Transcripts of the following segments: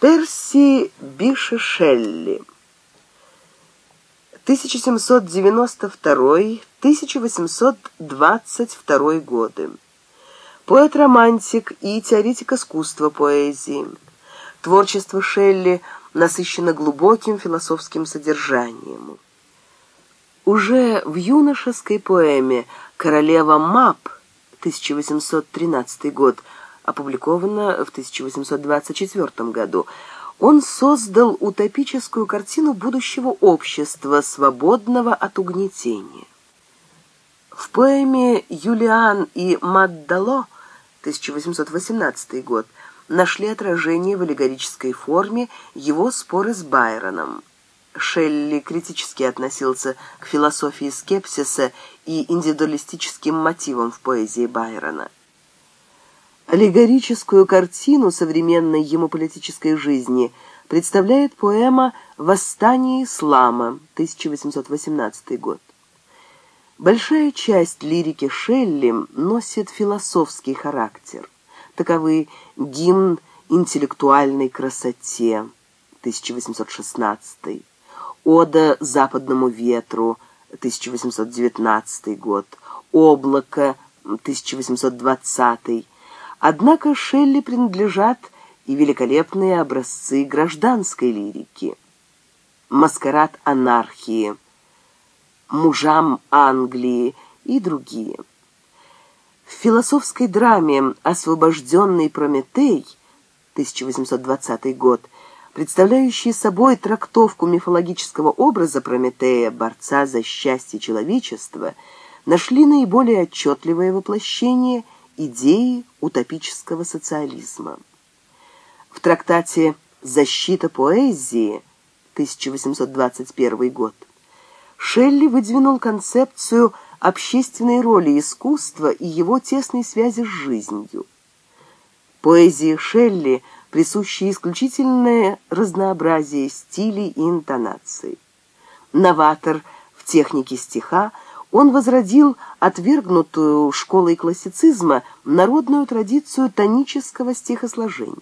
Терси Бишишелли. 1792-1822 годы. Поэт-романтик и теоретик искусства поэзии. Творчество Шелли насыщено глубоким философским содержанием. Уже в юношеской поэме «Королева Мап» 1813 год – опубликовано в 1824 году. Он создал утопическую картину будущего общества, свободного от угнетения. В поэме «Юлиан и Маддало» 1818 год нашли отражение в аллегорической форме его споры с Байроном. Шелли критически относился к философии скепсиса и индивидуалистическим мотивам в поэзии Байрона. Аллегорическую картину современной ему политической жизни представляет поэма «Восстание ислама» 1818 год. Большая часть лирики Шелли носит философский характер. Таковы гимн интеллектуальной красоте 1816, ода западному ветру 1819 год, облако 1820 Однако Шелли принадлежат и великолепные образцы гражданской лирики. «Маскарад анархии», «Мужам Англии» и другие. В философской драме «Освобожденный Прометей» 1820 год, представляющий собой трактовку мифологического образа Прометея, борца за счастье человечества, нашли наиболее отчетливое воплощение – идеи утопического социализма. В трактате «Защита поэзии» 1821 год Шелли выдвинул концепцию общественной роли искусства и его тесной связи с жизнью. Поэзии Шелли присущи исключительное разнообразие стилей и интонаций. Новатор в технике стиха – он возродил отвергнутую школой классицизма народную традицию тонического стихосложения.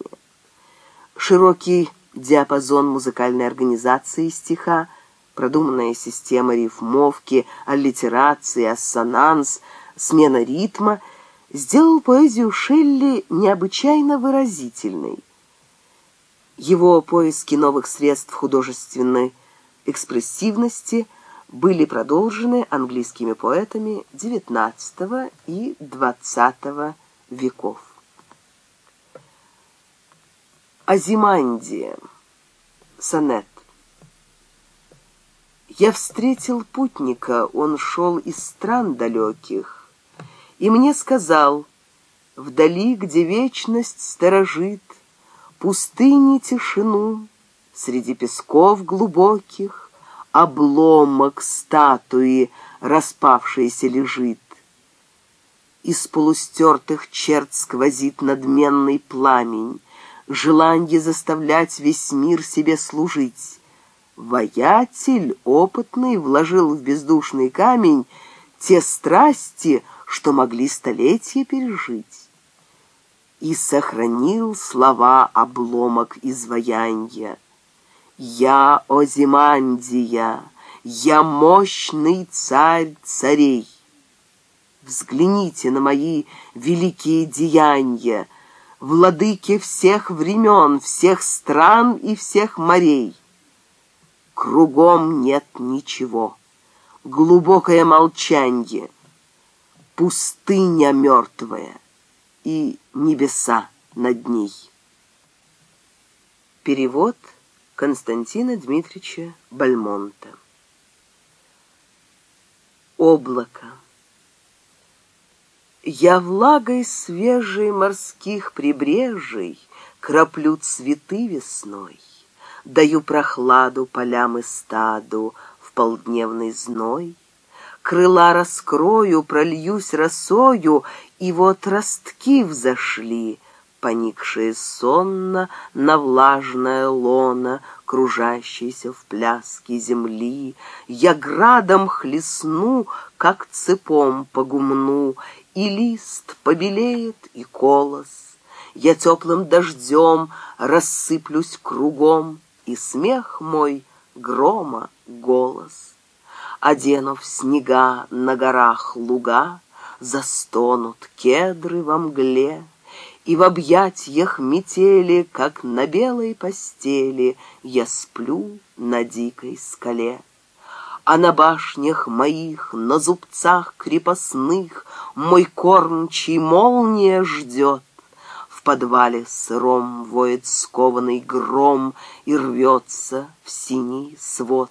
Широкий диапазон музыкальной организации стиха, продуманная система рифмовки, аллитерации, ассонанс, смена ритма сделал поэзию Шелли необычайно выразительной. Его поиски новых средств художественной экспрессивности – были продолжены английскими поэтами XIX и XX веков. Азимандия. Сонет. Я встретил путника, он шел из стран далеких, и мне сказал, вдали, где вечность сторожит, пустыни тишину, среди песков глубоких, обломок статуи, распавшийся лежит. Из полустертых черт сквозит надменный пламень, желанье заставлять весь мир себе служить. Воятель опытный вложил в бездушный камень те страсти, что могли столетия пережить. И сохранил слова обломок изваянья. Я Озимандия, я мощный царь царей. Взгляните на мои великие деяния, владыки всех времен, всех стран и всех морей. Кругом нет ничего. Глубокое молчанье, пустыня мертвая и небеса над ней. Перевод Константина Дмитриевича Бальмонта. Облако. Я влагой свежей морских прибрежей Краплю цветы весной, Даю прохладу полям и стаду В полдневный зной. Крыла раскрою, прольюсь росою, И вот ростки взошли — поникшие сонно на влажное лоно, кружащейся в пляске земли. Я градом хлестну, как цепом по гумну, и лист побелеет, и колос. Я теплым дождем рассыплюсь кругом, и смех мой грома голос. Оденув снега на горах луга, застонут кедры во мгле — и в объятьях метели, как на белой постели, я сплю на дикой скале. А на башнях моих, на зубцах крепостных мой кормчий молния ждет. В подвале сыром воет скованный гром и рвется в синий свод.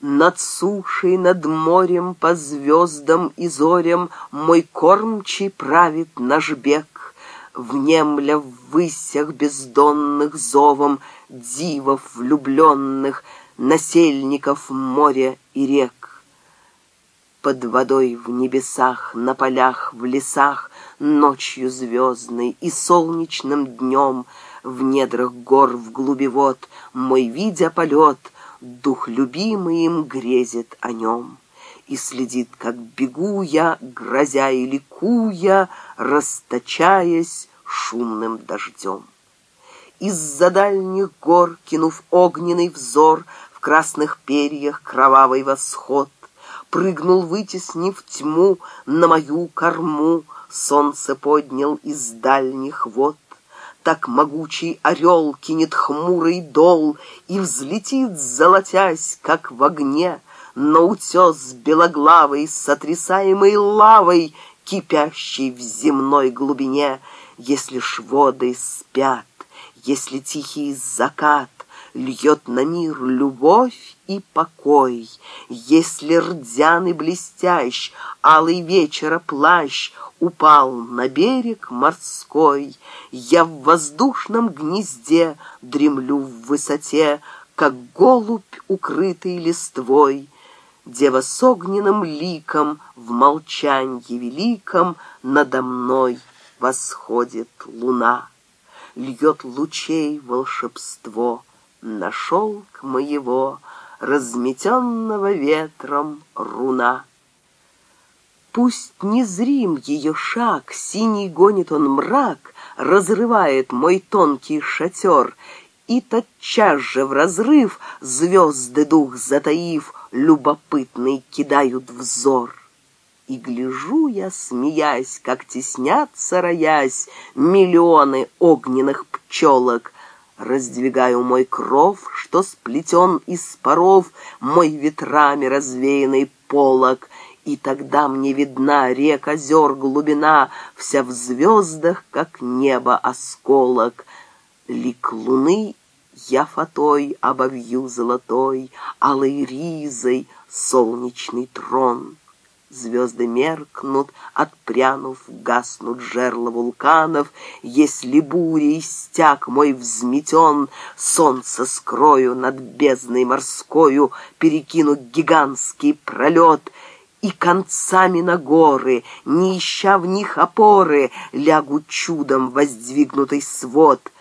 Над сушей, над морем, по звездам и зорям Мой кормчий правит наш бег внемля в высях бездонных зовом дивов влюбленных, насельников моря и рек. Под водой в небесах, на полях, в лесах, ночью звездной и солнечным днем в недрах гор в глуби вод, мой видя полет, дух любимый им грезит о нем. И следит, как бегу я, грозя и ликуя, расточаясь шумным дождем. Из-за дальних гор, кинув огненный взор, в красных перьях кровавый восход, прыгнул, вытеснив тьму на мою корму, солнце поднял из дальних вод. Так могучий орел кинет хмурый дол и взлетит, золотясь, как в огне, на утес белоглавый, сотрясаемый лавой, кипящей в земной глубине, если ж воды спят, если тихий закат льет на мир любовь и покой, если рдяный блестящ, алый вечера плащ упал на берег морской, я в воздушном гнезде дремлю в высоте, как голубь, укрытый листвой, Дева с огненным ликом в молчанье великом Надо мной восходит луна. Льет лучей волшебство на шелк моего, Разметенного ветром руна. Пусть незрим ее шаг, синий гонит он мрак, Разрывает мой тонкий шатер — и тотчас же в разрыв звезды дух затаив, любопытный кидают взор. И гляжу я, смеясь, как теснятся, роясь, миллионы огненных пчелок. Раздвигаю мой кров, что сплетен из паров, мой ветрами развеянный полог, и тогда мне видна рек, озер, глубина, вся в звездах, как небо, осколок — Лик луны я фатой обовью золотой, Алой ризой солнечный трон. Звезды меркнут, отпрянув, гаснут жерла вулканов, Если бурей стяг мой взметен, Солнце скрою над бездной морскою, Перекину гигантский пролет — и концами на горы, не ища в них опоры, лягу чудом воздвигнутый свод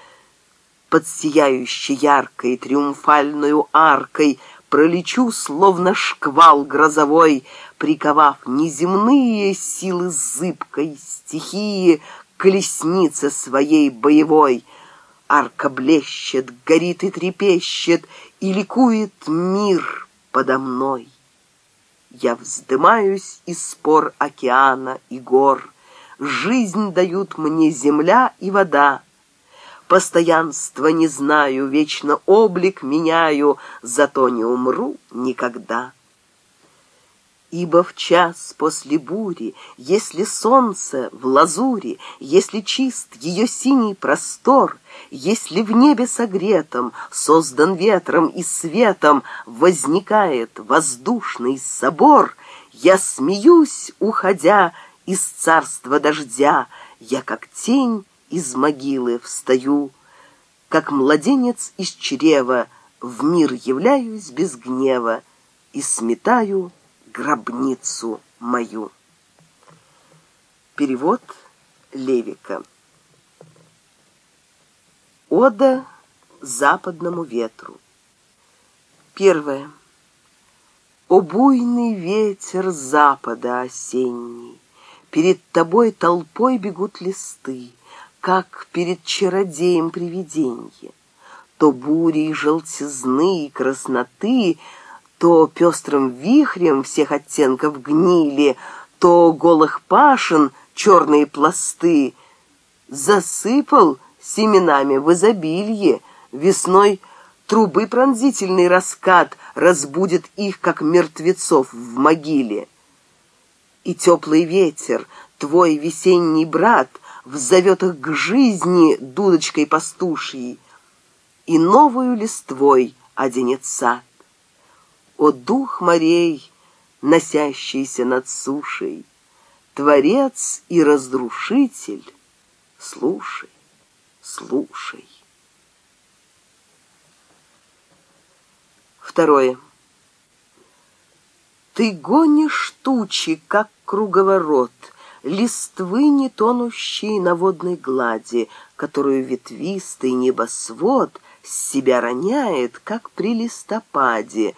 под сияющей яркой триумфальную аркой пролечу, словно шквал грозовой, приковав неземные силы зыбкой стихии колеснице своей боевой. Арка блещет, горит и трепещет, и ликует мир подо мной. Я вздымаюсь из спор океана и гор. Жизнь дают мне земля и вода. Постоянства не знаю, вечно облик меняю, зато не умру никогда. Ибо в час после бури, если солнце в лазури, если чист ее синий простор, если в небе согретом, создан ветром и светом, возникает воздушный собор, я смеюсь, уходя из царства дождя, я как тень из могилы встаю, как младенец из чрева, в мир являюсь без гнева и сметаю гробницу мою. Перевод Левика. Ода западному ветру. Первое. О буйный ветер запада осенний, Перед тобой толпой бегут листы, как перед чародеем привиденье. То бурей желтизны и красноты, то пестрым вихрем всех оттенков гнили, то голых пашин черные пласты засыпал семенами в изобилье, весной трубы пронзительный раскат разбудит их, как мертвецов в могиле. И теплый ветер, твой весенний брат — взовет их к жизни дудочкой пастушьей и новую листвой оденет сад. О дух морей, носящийся над сушей, Творец и разрушитель, слушай, слушай. Второе. Ты гонишь тучи, как круговорот — листвы не тонущие на водной глади, которую ветвистый небосвод с себя роняет, как при листопаде,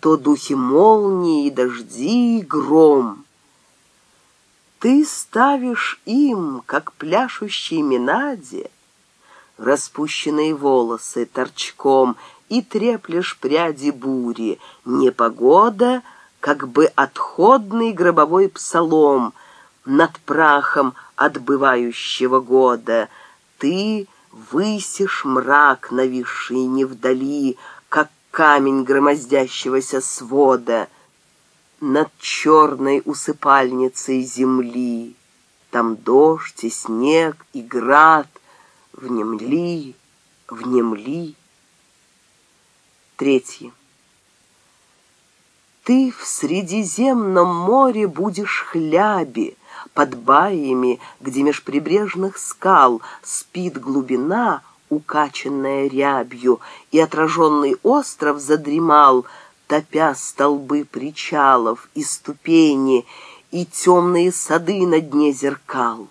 то духи молнии, дожди и гром. Ты ставишь им, как пляшущие минаде, распущенные волосы торчком и треплешь пряди бури. Непогода, как бы отходный гробовой псалом — над прахом отбывающего года. Ты высишь мрак, на вершине вдали, как камень громоздящегося свода над черной усыпальницей земли. Там дождь и снег, и град. Внемли, внемли. Третье. Ты в Средиземном море будешь хляби, под баями, где меж прибрежных скал спит глубина, укаченная рябью, и отраженный остров задремал, топя столбы причалов и ступени, и темные сады на дне зеркал.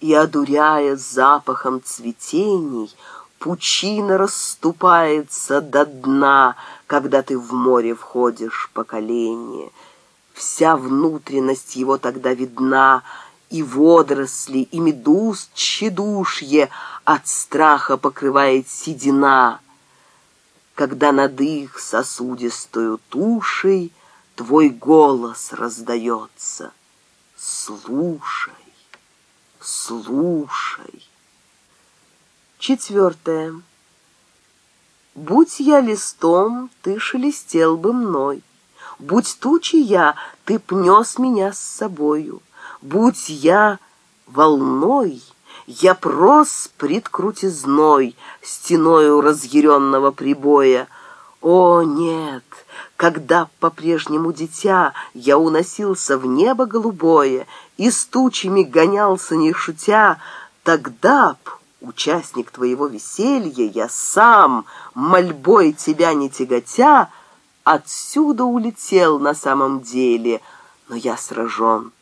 И, одуряя запахом цветений, пучина расступается до дна, когда ты в море входишь поколение — Вся внутренность его тогда видна, и водоросли, и медуз тщедушье от страха покрывает седина. Когда над их сосудистую тушей твой голос раздается. Слушай, слушай. Четвертое. Будь я листом, ты шелестел бы мной будь тучи я, ты пнес меня с собою. Будь я волной, я прос пред крутизной, стеною разъяренного прибоя. О, нет! Когда по-прежнему дитя я уносился в небо голубое и с тучами гонялся не шутя, тогда б, участник твоего веселья, я сам, мольбой тебя не тяготя, отсюда улетел на самом деле, но я сражен.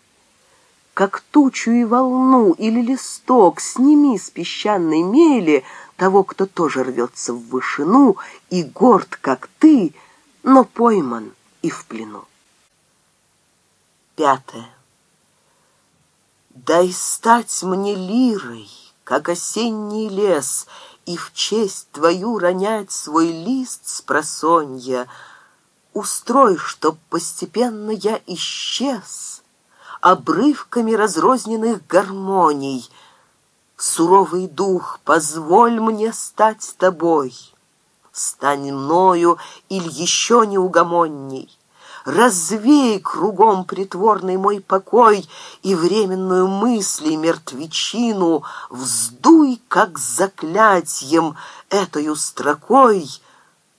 Как тучу и волну или листок сними с песчаной мели того, кто тоже рвется в вышину и горд, как ты, но пойман и в плену. Пятое. Дай стать мне лирой, как осенний лес, и в честь твою ронять свой лист с просонья — Устрой, чтоб постепенно я исчез обрывками разрозненных гармоний. Суровый дух, позволь мне стать тобой. Стань мною или еще неугомонней. Развей кругом притворный мой покой и временную мысли мертвечину вздуй, как заклятьем, этою строкой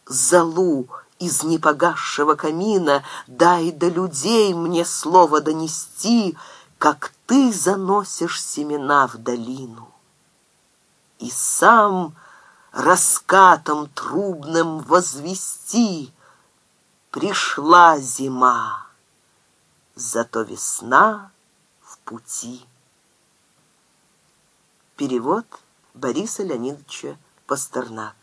залу из непогасшего камина, дай до людей мне слово донести, как ты заносишь семена в долину. И сам раскатом трубным возвести пришла зима, зато весна в пути. Перевод Бориса Леонидовича Пастернак.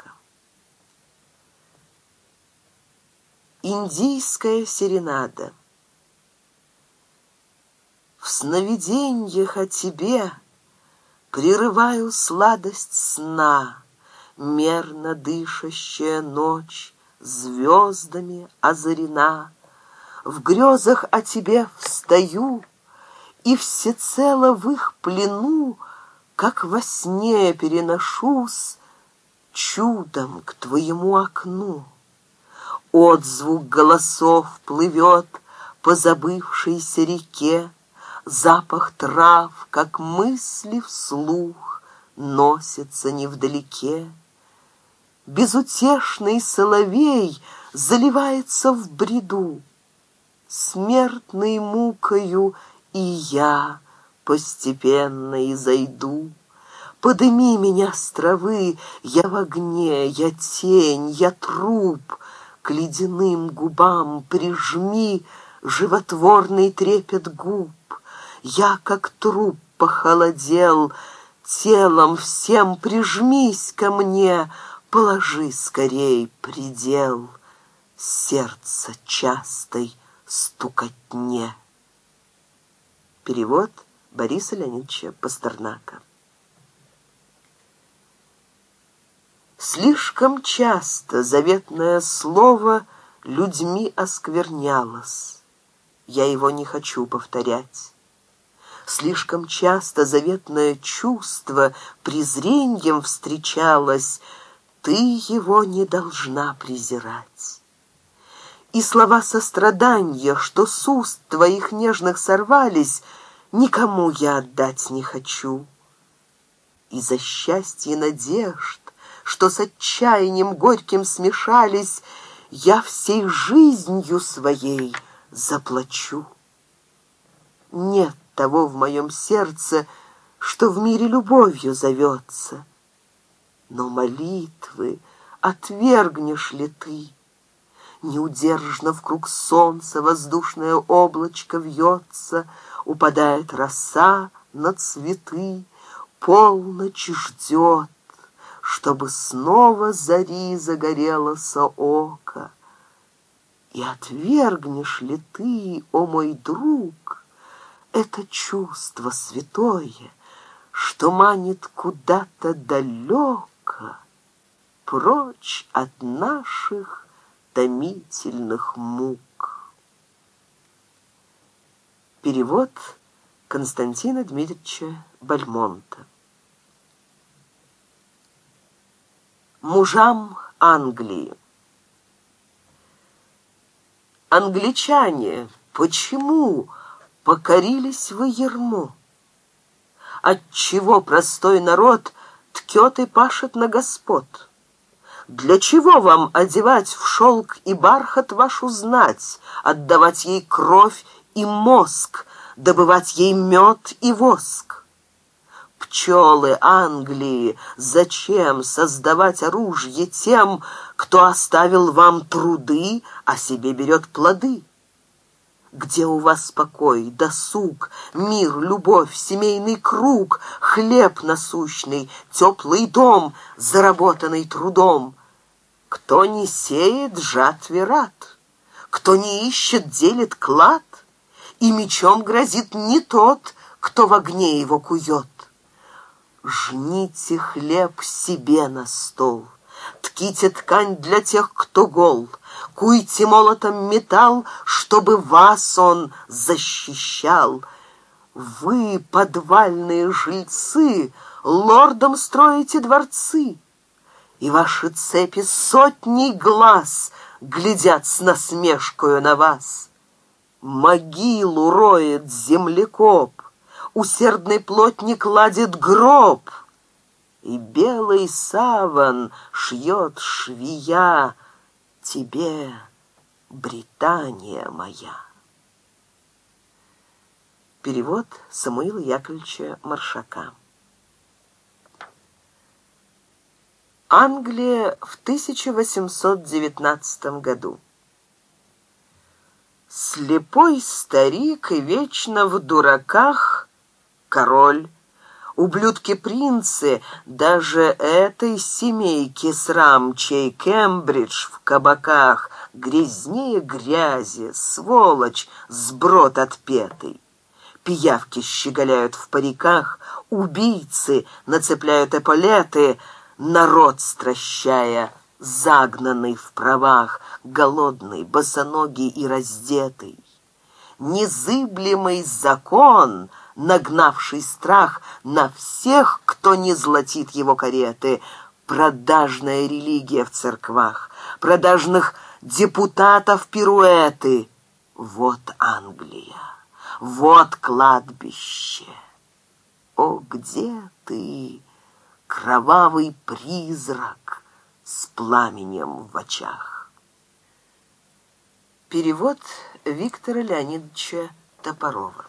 Индийская серенада. В сновиденьях о тебе Прерываю сладость сна, Мерно дышащая ночь Звездами озарена. В грезах о тебе встаю, И всецело в их плену, Как во сне переношусь Чудом к твоему окну отзвук голосов плывет по забывшейся реке, запах трав, как мысли вслух, носится невдалеке. Безутешный соловей заливается в бреду, смертной мукою и я постепенно и зайду. Подыми меня с травы, я в огне, я тень, я труп — к ледяным губам прижми животворный трепет губ. Я, как труп, похолодел, телом всем прижмись ко мне, положи скорей предел сердца частой стукотне. Перевод Бориса Леонидовича Пастернака. Слишком часто заветное слово людьми осквернялось. Я его не хочу повторять. Слишком часто заветное чувство презрением встречалось. Ты его не должна презирать. И слова сострадания, что с уст твоих нежных сорвались, никому я отдать не хочу. И за счастье надежд, что с отчаянием горьким смешались, я всей жизнью своей заплачу. Нет того в моем сердце, что в мире любовью зовется. Но молитвы отвергнешь ли ты? Неудержно в круг солнца воздушное облачко вьется, Упадает роса на цветы, полночь ждет чтобы снова зари загорело соока. И отвергнешь ли ты, о мой друг, это чувство святое, что манит куда-то далеко, прочь от наших томительных мук. Перевод Константина Дмитриевича Бальмонта мужам Англии. Англичане, почему покорились вы ерму? Отчего простой народ ткет и пашет на господ? Для чего вам одевать в шелк и бархат вашу знать, отдавать ей кровь и мозг, добывать ей мед и воск? пчелы Англии, зачем создавать оружие тем, кто оставил вам труды, а себе берет плоды? Где у вас покой, досуг, мир, любовь, семейный круг, хлеб насущный, теплый дом, заработанный трудом? Кто не сеет, жатве рад, кто не ищет, делит клад, и мечом грозит не тот, кто в огне его кует. Жните хлеб себе на стол, Тките ткань для тех, кто гол, Куйте молотом металл, чтобы вас он защищал. Вы, подвальные жильцы, лордом строите дворцы, И ваши цепи сотни глаз глядят с насмешкою на вас. Могилу роет землекоп, усердный плотник ладит гроб, и белый саван шьет швия тебе, Британия моя. Перевод Самуила Яковлевича Маршака. Англия в 1819 году. Слепой старик и вечно в дураках король, ублюдки-принцы даже этой семейки срам, чей Кембридж в кабаках грязнее грязи, сволочь, сброд отпетый. Пиявки щеголяют в париках, убийцы нацепляют эполеты, народ стращая, загнанный в правах, голодный, босоногий и раздетый. Незыблемый закон — нагнавший страх на всех, кто не златит его кареты, продажная религия в церквах, продажных депутатов пируэты. Вот Англия, вот кладбище. О, где ты, кровавый призрак с пламенем в очах? Перевод Виктора Леонидовича Топорова